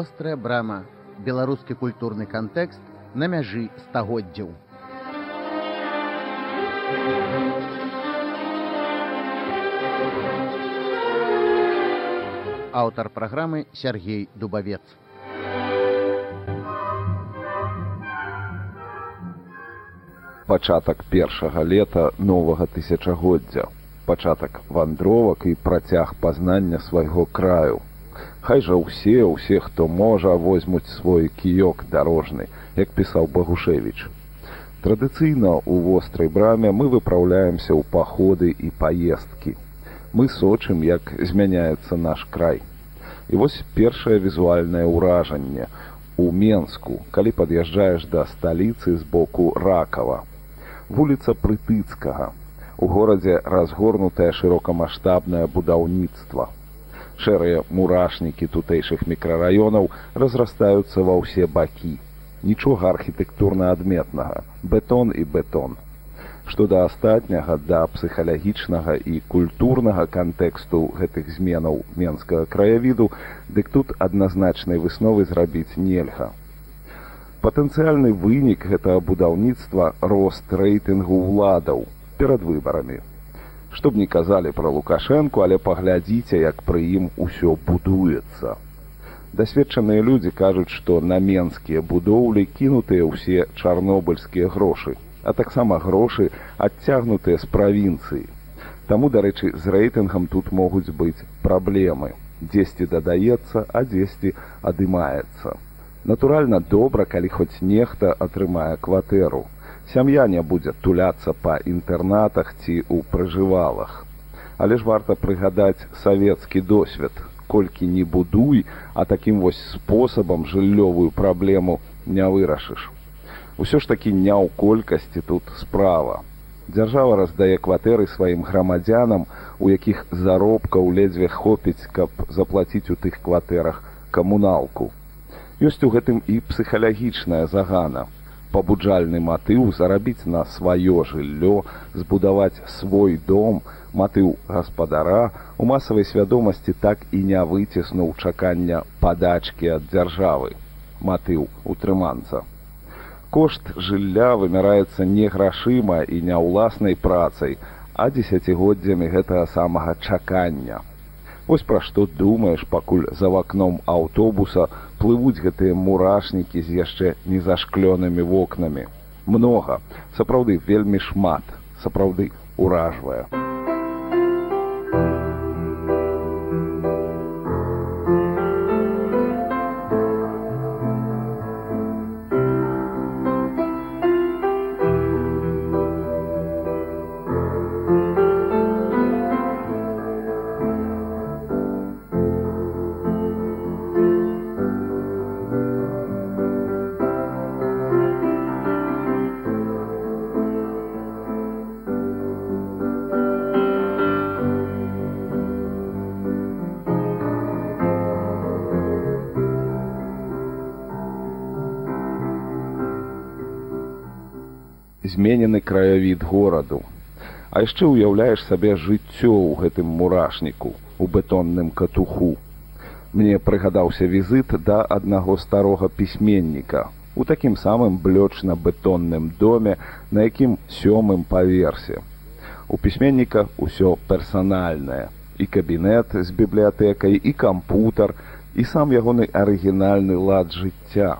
вострая брама беларускі культурны кантэкст на мяжы стагоддзяў. Аўтар праграмы Сергей дубавец. Пачатак першага лета новага тысячагоддзя пачатак вандровак і працяг пазнання свайго краю Хай жа ўсе ўсе хто можа возьмуць свой кіёк дарожны як пісаў багушевич традыцыйна ў вострай браме мы выпраўляемся ў паходы і паездкі. Мы сочым як змяняецца наш край. І вось першае візуальнае ўражанне. У менску калі пад'язджаеш да сталіцы з боку ракава. Вуліца прытыцкага. У горадзе разгорнутае шырокамаштабнае будаўніцтва шэрыя мурашнікі тутэйшых мікрараёнаў разрастаюцца ва ўсе бакі. Нічога архітэктурна адметнага. Бетон і бетон. Што да астатняга да псіхалагічнага і культурнага кантэксту гэтых зменаў менскага краявіду дык тут адназначнай высновы зрабіць нельга. Патэнцыяльны вынік гэтага будаўніцтва рост рэйтынгу ўладаў перад выбарамі што б не казалі пра лукашэнку але паглядзіце як пры ім усё будуецца. Дасведчаныя людзі кажуць што на менскія будоўлі кінутыя ўсе чарнобыльскія грошы а таксама грошы адцягнутыя з правінцыі. Таму дарэчы з рэйтынгам тут могуць быць праблемы. Дзесьці дадаецца а дзесьці адымаецца. Натуральна добра калі хоць нехта атрымае кватэру сям'я не будзе туляцца па інтэрнатах ці ў пражывалах але ж варта прыгадаць савецкі досвед колькі не будуй, а такім вось спосабам жыллёвую праблему не вырашыш. Усё ж такі не ў колькасці тут справа. Дзяржава раздае кватэры сваім грамадзянам, у якіх заробкаў ледзьве хопіць, каб заплаціць у тых кватэрах камуналку. Ёсць у гэтым і псіхалагічная загана пабуджальны матыў зарабіць на сваё жыллё, збудаваць свой дом, матыў гаспадара у масавай свядомасці так і не выціснуў чакання падачкі ад дзяржавы, матыў утрыманца. Кошт жылля вымяраецца не грашыма і не ўласнай працай, а дзесяцігоддзямі гэтага самага чакання. Вось пра што думаеш, пакуль за вакном аўтобуса плывуць гэтыя мурашнікі з яшчэ незашклёнымі вокнамі. Многа, сапраўды вельмі шмат, сапраўды уражвае. Краявід гораду. А яшчэ ўяўляеш сабе жыццё ў гэтым мурашніку у бетонным катуху. Мне прыгадаўся візыт да аднаго старога пісьменніка у такім самым блёчна-бетонным доме, на якім сёмым паверсе. У пісьменніка ўсё персанальнае і кабінет з бібліятэкай і кампутар і сам ягоны арыгінальны лад жыцця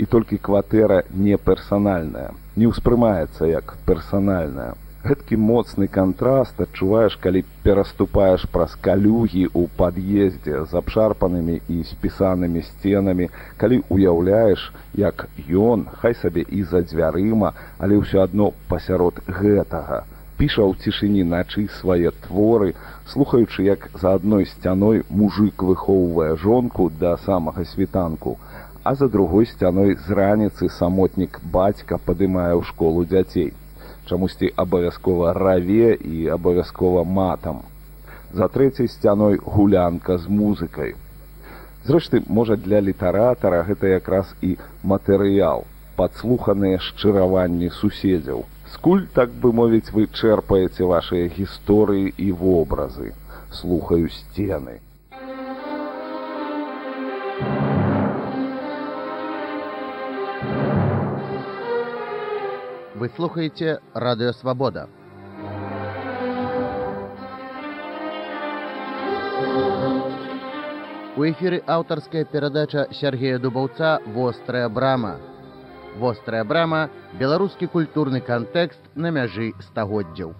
і толькі кватэра не персанальная не ўспрымаецца як персанальная гэткі моцны кантраст адчуваеш калі пераступаеш праз калюгі ў пад'ездзе з абшарпанымі і спісанымі сценамі калі уяўляеш як ён хай сабе і за дзвярыма але ўсё адно пасярод гэтага. Піша ў цішыні начы свае творы слухаючы як за адной сцяной мужик выхоўвае жонку да самага світанку а за другой сцяной з раніцы самотнік бацька падымае ў школу дзяцей чамусьці абавязкова раве і абавязкова матам. За трэцяй сцяной гулянка з музыкай зрэшты можа для літаратара гэта якраз і матэрыял падслуханыя шчыраванні суседзяў. Скуль так бы мовіць вы чэрпаеце вашыя гісторыі і вобразы? Слухаю сцены Вы слухаете радыё свабода. У эфіры аўтарская перадача Сергея Дубаўца вострая брама. Вострая брама беларускі культурны кантэкст на мяжы стагоддзяў.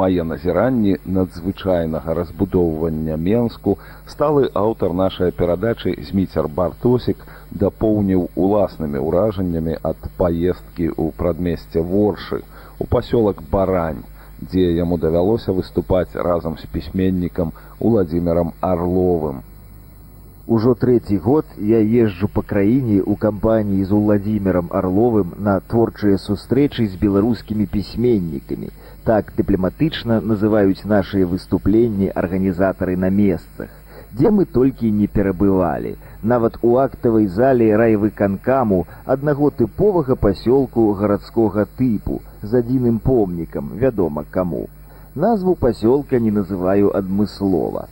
Мае назіранні надзвычайнага разбудоўвання менску сталы аўтар нашай перадачы зміцер бартосік дапоўніў уласнымі ўражаннямі ад паездкі ў прадмесце воршы у пасёлак барань дзе яму давялося выступаць разам з пісьменнікам уладзімерам арловым Ужо трэці год я езджу па краіне ў кампаніі з уладзімерам арловым на творчыя сустрэчы з беларускімі пісьменнікамі так дыпламатычна называюць нашыя выступленні арганізатары на месцах дзе мы толькі не перабывалі нават у актавай зале райвыканкаму аднаго тыповага пасёлку гарадскога тыпу з адзіным помнікам вядома каму назву пасёлка не называю адмыслова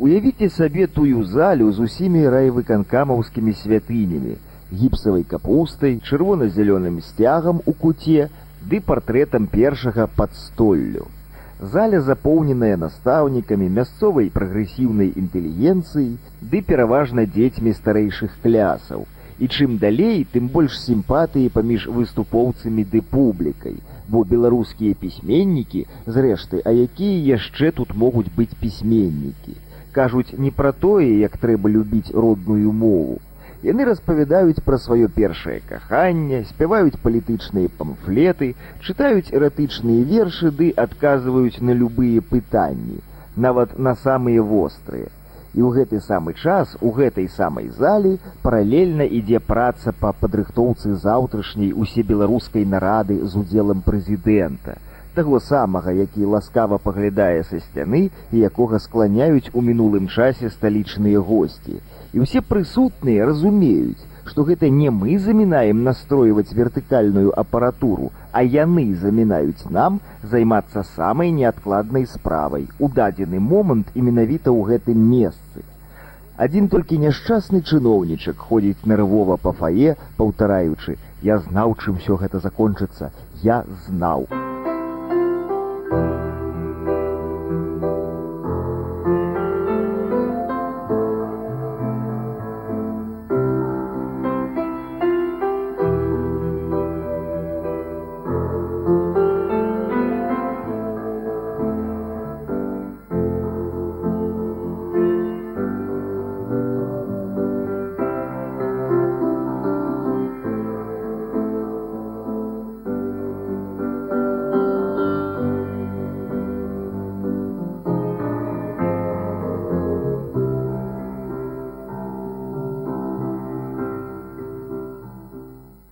Уявіце сабе тую залю з усімі райвыканкамаўскімі святынямі, гіпсавай капустай, чырвона-зялёным сцягам у куце ды партрэтам першага пад столлю. Заля запоўненая настаўнікамі мясцовай прагрэсіўнай інтэлігенцыі ды пераважна дзецьмі старэйшых клясаў. І чым далей, тым больш сімпатыі паміж выступоўцамі ды публікай, бо беларускія пісьменнікі, зрэшты, а якія яшчэ тут могуць быць пісьменнікі кажуць не пра тое, як трэба любіць родную мову. Яны распавядаюць пра сваё першае каханне, спяваюць палітычныя памфлеты, чытаюць эратычныя вершы ды адказваюць на любыя пытанні, нават на самыя вострыя. І ў гэты самы час у гэтай самай залі паралельна ідзе праца па падрыхтоўцы заўтрашняй усебеларускай нарады з удзелам прэзідэнта таго самага, які ласкава паглядае са сцяны і якога скланяюць у мінулым часе сталічныя госці. І ўсе прысутныя разумеюць, што гэта не мы замінаем настройваць вертыкальную апаратуру, а яны замінаюць нам займацца самай неадкладнай справай у дадзены момант і менавіта ў гэтым месцы. Адзін толькі няшчасны чыноўнічак ходзіць нервова па фае, паўтараючы: Я знаў, чым усё гэта закончыцца, я знаў.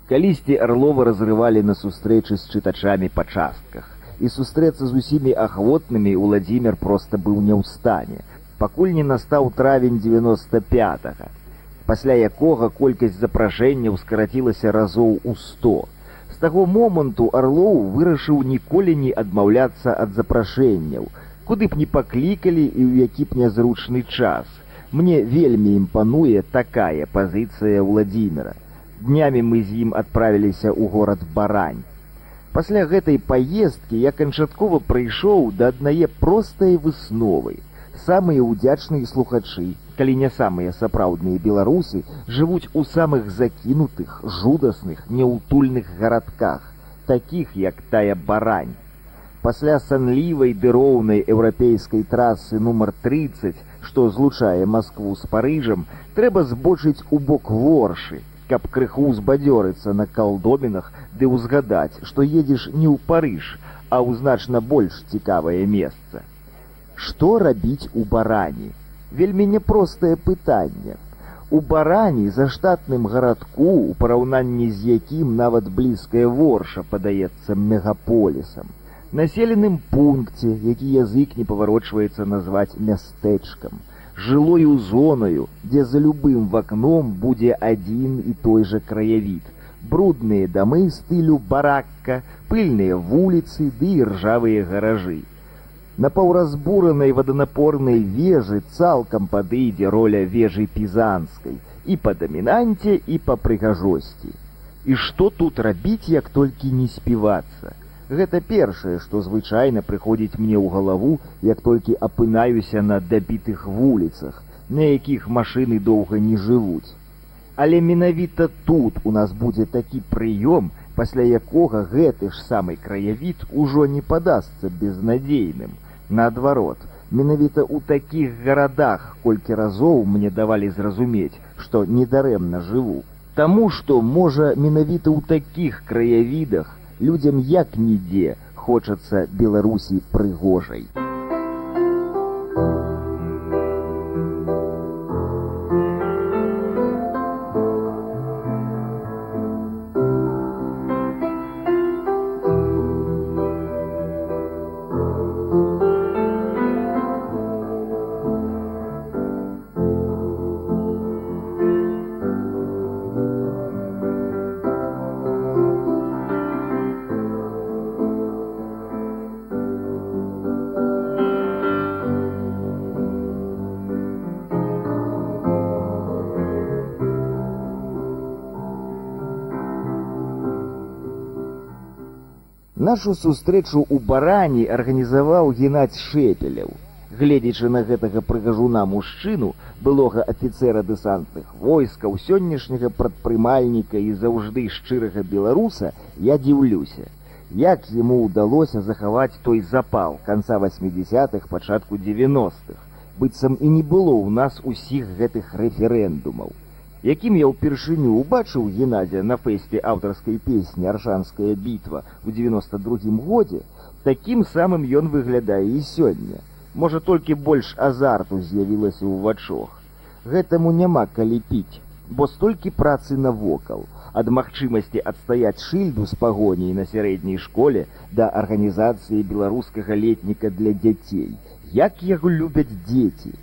Калісьці арлова разрывалі на сустрэчы з чытачамі па частках. І сустрэцца з усімі ахвотнымі Уладзімир проста быў не ў стане. Пакуль не настаў травень 95, -го, пасля якога колькасць запрашэнняў скарацілася разоў у 100. З таго моманту Арлоў вырашыў ніколі не адмаўляцца ад запрашэнняў, куды б не паклікалі і ў які б нязручны час. Мне вельмі імпануе такая пазіцыя Владимира днямі мы з ім адправіліся ў горад барань. Пасля гэтай паездкі я канчаткова прыйшоў да аднае простай высновы. Самыя ўдзячныя слухачы калі не самыя сапраўдныя беларусы жывуць у самых закінутых жудасных няўтульных гарадках такіх як тая барань. Пасля санлівай дыроўнай еўрапейскай трасы нумар 30 што злучае москву з парыжам трэба збочыць у бок воршы каб крыху узбадзёрыцца на калдобінах ды ўзгадаць, што едзеш не ў парыж, а ў значна больш цікавае месца. Што рабіць у барані? Вельмі няпростае пытанне. У барані за штатным гарадку, у параўнанні з якім нават блізкая ворша падаецца мегаполісам, населеным пункце, які язык не паварочваецца назваць мястэчкам, жылою зонаю, дзе за любым вакном будзе адзін і той жа краявід. Брудныя дамы стылю баракка, пыльныя вуліцы ды ржавыя гаражы. На паўразбуранай ваданапорнай вежы цалкам падыдзе роля вежы пізанскай і па дамінанце і па прыгажосці. І што тут рабіць, як толькі не співацца. Гэта першае, што звычайна прыходзіць мне ў галаву, як толькі апынаюся на дабітых вуліцах, на якіх машыны доўга не жывуць. Але менавіта тут у нас будзе такі прыём, пасля якога гэты ж самы краявід ужо не падасца безнадзейным наадварот менавіта ў такіх гарадах колькі разоў мне давалі зразумець што недарэмна жыву Таму што можа менавіта ў такіх краявідах людзям як нідзе хочацца беларусі прыгожай. Нашу сустрэчу ў барані арганізаваў геннадзь шепеляў. Гледзячы на гэтага прыгажуна мужчыну, былога афіцэра дэсантных войскаў сённяшняга прадпрымальніка і заўжды шчырага беларуса, я дзіўлюся. Як яму ўдалося захаваць той запал канца 80-х пачатку 90-х, быццам і не было ў нас усіх гэтых рэферэндумаў якім я ўпершыню убачыў геннадзя на фэсце аўтарскай песні аршанская бітва ў девяносто другім годзе такім самым ён выглядае і сёння. Можа толькі больш азарту з'явілася ў вачох. Гэтаму няма калі піць бо столькі працы навокал ад магчымасці адстаяць шыльду з пагоняй на сярэдняй школе да арганізацыі беларускага летніка для дзяцей. Як яго любяць дзеці.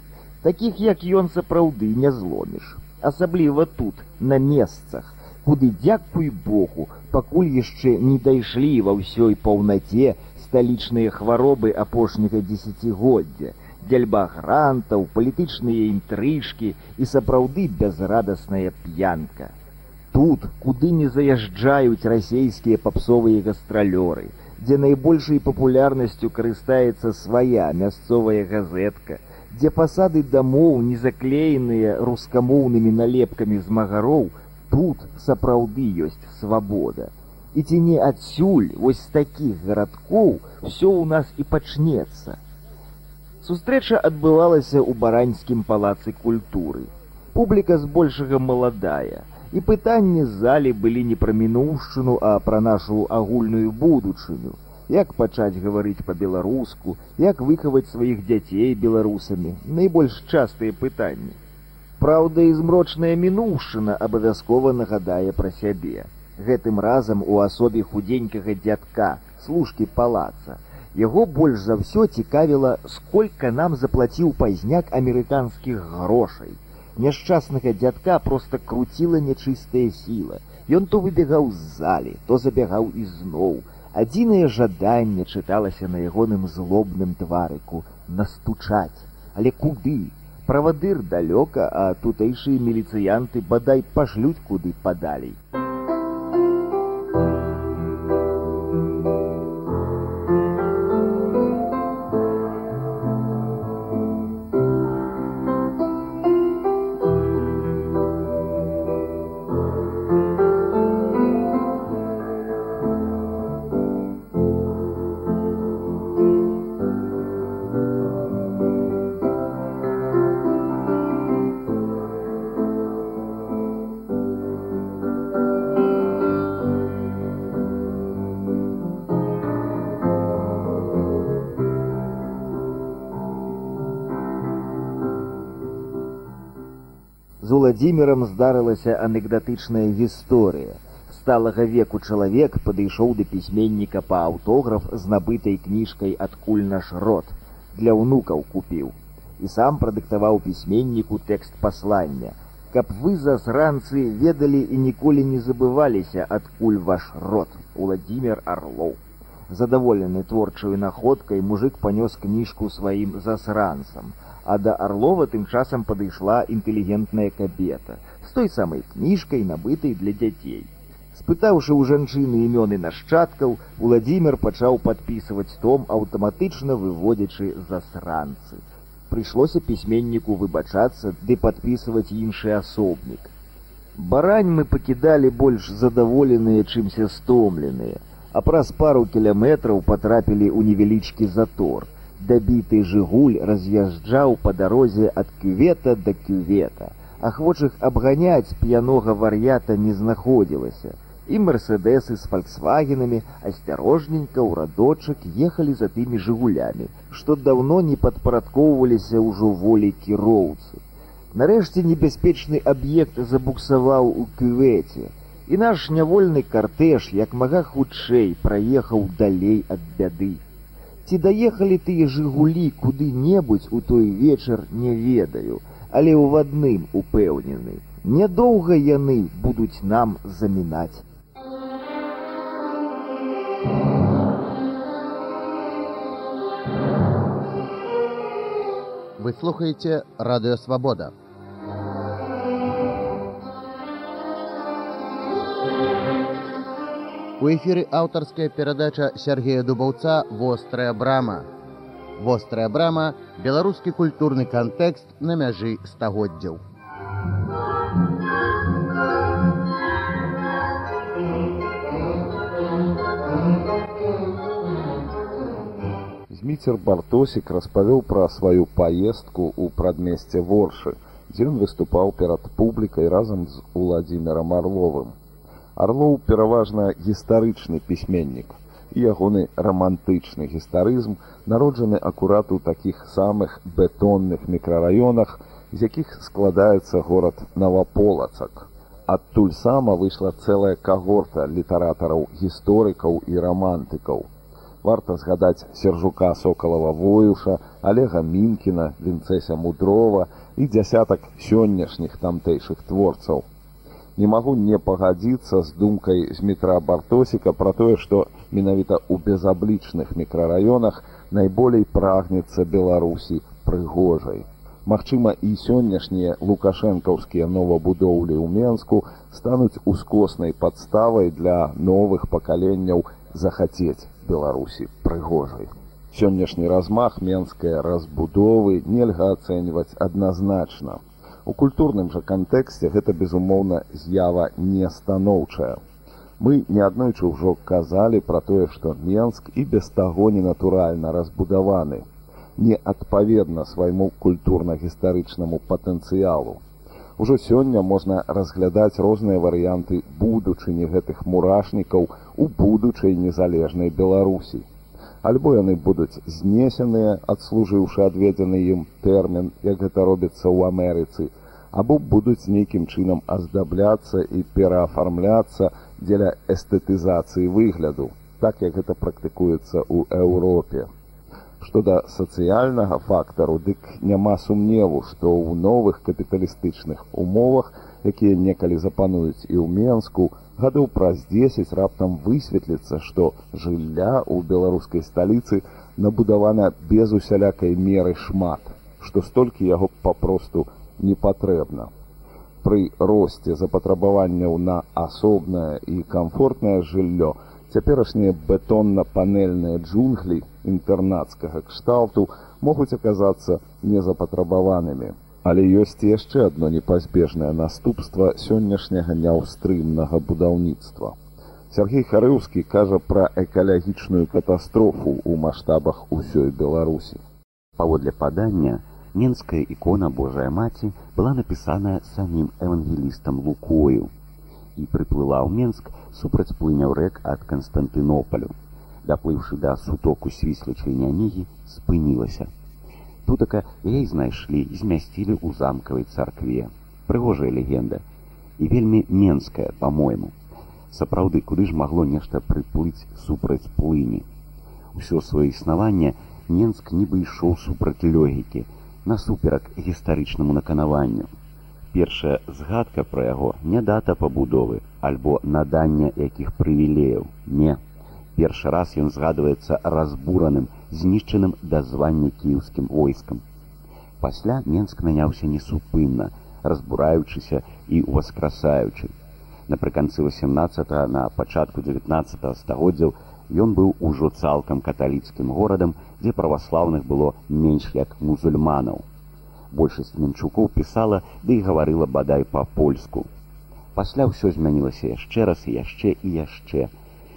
Такіх як ён сапраўды не зломіш асабліва тут на месцах. Куды дзякуй богу пакуль яшчэ не дайшлі ва ўсёй паўнаце сталічныя хваробы апошняга дзесяцігоддзя. Дзяльба грантаў палітычныя інтрыжкі і сапраўды бязрадасная п'янка. Тут куды не заязджаюць расійскія папсовыя гастралёры дзе найбольшай папулярнасцю карыстаецца свая мясцовая газетка дзе фасады дамоў не заклееныя рускамоўнымі налепкамі змагароў тут сапраўды ёсць свабода. І ці не адсюль вось з такіх гарадкоў все ў нас і пачнецца. Сустрэча адбывалася ў бараньскім палацы культуры. Публіка збольшага маладая і пытанні з залі былі не пра мінуўшчыну а пра нашу агульную будучыню як пачаць гаварыць па-беларуску, як выхаваць сваіх дзяцей беларусамі, найбольш частыя пытанні. Праўда, і змрочная мінуўшчына абавязкова нагадае пра сябе. Гэтым разам у асобе худзенькага дзядка, служкі палаца. Яго больш за ўсё цікавіла, сколькі нам заплаціў пазняк амерыканскіх грошай. Няшчаснага дзядка проста круціла нячыстая сіла. Ён то выбегаў з залі, то забягаў ізноў, адзінае жаданне чыталася на ягоным злобным тварыку настучаць. Але куды? Правадыр далёка а тутэйшыя міліцыянты бадай пашлюць куды падалей владимиром здарылася анекдатычная гісторыя. Сталага веку чалавек падышоў да пісьменніка па аўтограф з набытай кніжкай адкуль наш род? для ўнукаў купіў. І сам прадыктаваў пісьменніку тэкст паслання. Каб вы засранцы ведалі і ніколі не забываліся адкуль ваш род владимир орлоў Задаволены творчаю находкай мужик панёс кніжку сваім засранцам, а да Арлова тым часам падышла інтэлігентная кабета з той самай кніжкай, набытай для дзяцей. Спытаўшы ў жанчыны імёны нашчадкаў, Владзімир пачаў падпісваць том, аўтаматычна выводзячы засранцы. Прыйшлося пісьменніку выбачацца ды падпісваць іншы асобнік. Барань мы пакідалі больш задаволеныя, чымся стомленыя, а праз пару кіляметраў патрапілі ў невялічкі затор. Дабіты жыгуль раз'язджаў па дарозе ад кювета да кювета. Ахвочых абганяць п'янога вар'ята не знаходзілася і мерседесы з фальксвагенамі асцярожненька ў радочак ехалі за тымі жыгулямі, што даўно не падпарадкоўваліся ўжо волі кіроўцы. Нарэшце небяспечны аб'ект забуксаваў у кювеце, і наш нявольны картэж як мага хутчэй праехаў далей ад бяды. Ці даехалі тыя жыгулі куды-небудзь у той вечар не ведаю, але ў адным упэўнены. Нядоўга яны будуць нам замінаць. Вы слухаеце радыёвабода. У эфіры аўтарская перадача Сергея Дубаўца вострая брама. Вострая брама беларускі культурны кантэкст на мяжы стагоддзяў. Зміцер бартосік распавёў пра сваю паездку ў прадмесце воршы, дзе ён выступаў перад публікай разам з уладзімерам арловым. Арлоў пераважна гістарычны пісьменнік і ягоны рамантычны гістарызм народжаны акурат у такіх самых бетонных мікрараёнах, з якіх складаецца горад наваполацак. Адтуль сама выйшла цэлая кагорта літаратараў гісторыкаў і рамантыкаў варта згадаць сержука сокалава воюша олега мінкіна вінцэся мудрова і дзясятак сённяшніх тамтэйшых творцаў не магу не пагадзіцца з думкай з метра бартосіка пра тое што менавіта ў безаблічных мікрараёнах найболей прагнецца беларусі прыгожай Магчыма і сённяшнія лукашэнкаўскія новабудоўлі ў менску стануць ускоснай падставай для новых пакаленняў захацець беларусі прыгожай. Сённяшні размах менскай разбудовы нельга ацэньваць адназначна у культурным жа кантэксце гэта безумоўна з'ява нестаноўчая мы неаднойчы ўжо казалі пра тое што менск і без таго ненатуральна разбудаваны не адпаведна свайму культурна-гістарычнаму патэнцыялу Ужо сёння можна разглядаць розныя варыянты будучыні гэтых мурашнікаў у будучай незалежнай беларусі. Альбо яны будуць знесеныя, адслужыўшы адведзены ім тэрмін, як гэта робіцца ў Амерыцы, або будуць нейкім чынам аздабляцца і пераафармляцца дзеля эстэтызацыі выгляду, так як гэта практыкуецца ў Еўропе. Што да сацыяльнага фактару, дык няма сумневу, што ў новых капіталістычных умовах, якія некалі запануюць і ў Менску, гадоў праз 10 раптам высветліцца, што жылля ў беларускай сталіцы набудавана без усялякай меры шмат, што столькі яго папросту не патрэбна. Пры росце запатрабаванняў на асобнае і камфортнае жыллё, цяперашнія бетонна-панельныя джунглі інтэрнацкага кшталту могуць аказацца незапатрабаванымі. Але ёсць яшчэ адно непазбежнае наступства сённяшняга няўстрымнага будаўніцтва. Сергей Харыўскі кажа пра экалагічную катастрофу ў маштабах усёй Беларусі. Паводле падання, Менская ікона Божая маці была напісаная самім евангелістам Лукою і прыплыла ў Менск супраць плыняў рэк ад Канстантынополю. Даплыўшы да сутоку свіслачай нямігі, спынілася. Тутака яе знайшлі і змясцілі ў замкавай царкве. Прыгожая легенда і вельмі менская, па-мойму. Сапраўды, куды ж магло нешта прыплыць супраць плыні. Усё сваё існаванне Менск нібы ішоў супраць лёгікі, насуперак гістарычнаму наканаванню першая згадка пра яго не дата пабудовы альбо надання якіх прывілеяў не Першы раз ён згадваецца разбураным, знішчаным да звання кіеўскім войскам. Пасля Менск мяняўся несупынна, разбураючыся і ўваскрасаючы. Напрыканцы 18 на пачатку 19 стагоддзяў ён быў ужо цалкам каталіцкім горадам, дзе праваслаўных было менш як мусульманаў. Большасць менчукоў пісала ды і гаварыла бадай па-польску. Пасля ўсё змянілася яшчэ раз і яшчэ і яшчэ.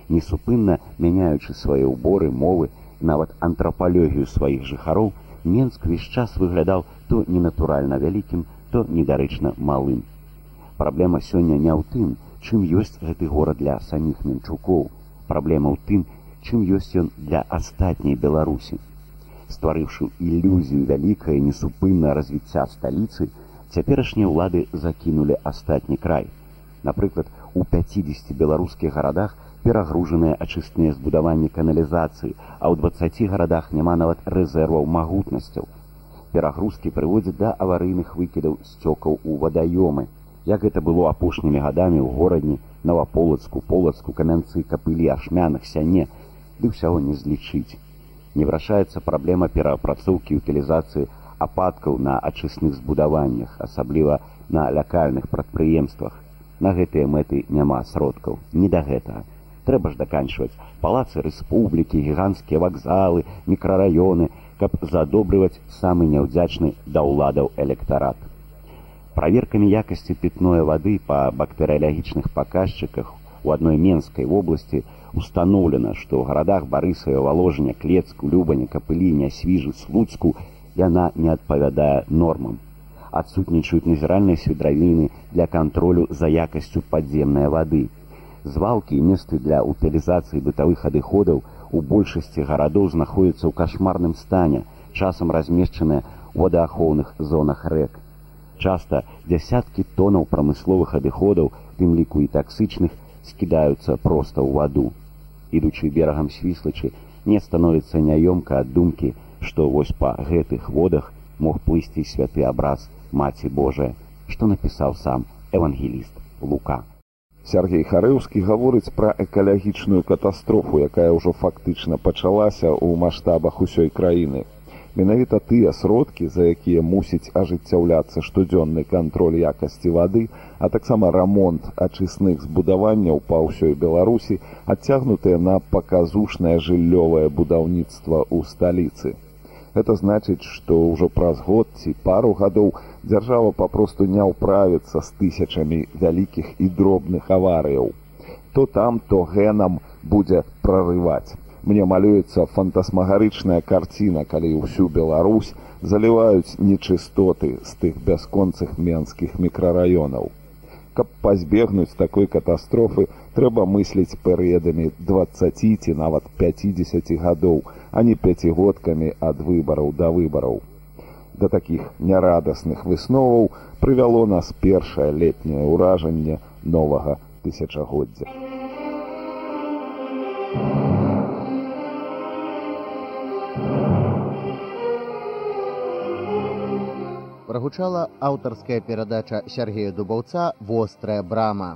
Несупынна мяняючы свае ўборы мовы, нават антрапалогію сваіх жыхароў, Менск увесь час выглядаў то ненатуральна вялікім, то недарэчна малым. Праблема сёння не ў тым, чым ёсць гэты горад для саміх менчукоў. Праблема ў тым, чым ёсць ён для астатняй Беларусі. Стварыўшы ілюзію вялікае несупынна развіцця сталіцы, цяперашнія ўлады закінулі астатні край. Напрыклад, у 50 беларускіх гарадах перагружаныя ачысныя збудаванні каналізацыі, а ў 20 гарадах няма нават рэзерваў магутнасцяў. Перагрузкі прыводзяць да аварыйных выкідаў сцёкаў у вадаёмы. Як гэта было апошнімі гадамі ў горадні, наваполацку, полацку, камянцы, капылі, ашмянах, сяне, ды ўсяго не злічыць. Не вырашаецца праблема пераапрацоўкі утылізацыі ападкаў на ачысных збудаваннях, асабліва на лякальных прадпрыемствах. На гэтыя мэты няма сродкаў, не да гэтага. Трэба ж даканчваць. Палацы рэспублікі гіганцкія вакзалы мікрараёны каб задобрываць самы няўдзячны да ўладаў электарат праверкамі якасці пітной вады па бактэрыялагічных паказчыках у адной менскай вобласці установлена што ў гарадах барысава валожня клецку любаня капылі нясвіжы слуцку яна не адпавядае нормам адсутнічаюць назіральныя свідравіны для кантролю за якасцю падземнай вады звалкі і месты для утылізацыі бытавых адыходаў у большасці гарадоў знаходзяцца ў кашмарным стане, часам размешчаныя ў водаахоўных зонах рэк. Часта дзясяткі тонаў прамысловых адыходаў, тым ліку і таксычных, скідаюцца проста ў ваду. Ідучы берагам свіслачы, не становіцца няёмка ад думкі, што вось па гэтых водах мог плысці святы абраз маці Божая, што напісаў сам евангеліст Лука. Сергей Харэўскі гаворыць пра экалагічную катастрофу, якая ўжо фактычна пачалася ў маштабах усёй краіны. Менавіта тыя сродкі, за якія мусіць ажыццяўляцца штодзённы кантроль якасці вады, а таксама рамонт ачысных збудаванняў па ўсёй Беларусі, адцягнутыя на паказушнае жыллёвае будаўніцтва ў сталіцы. Гэта значыць, што ўжо праз год ці пару гадоў дзяржава папросту не ўправіцца з тысячамі вялікіх і дробных аварыяў. То там, то генам будзе прарываць. Мне малюецца фантасмагарычная карціна, калі ўсю Беларусь заліваюць нечыстоты з тых бясконцых менскіх мікрараёнаў. Каб пазбегнуць такой катастрофы, трэба мысліць перыядамі 20 ці нават 50 гадоў, а не пяцігодкамі ад выбараў да выбараў. Да такіх нярадасных высноваў прывяло нас першае летняе ўражанне новага тысячагоддзя. Прагучала аўтарская перадача Сергея Дубаўца вострая брама.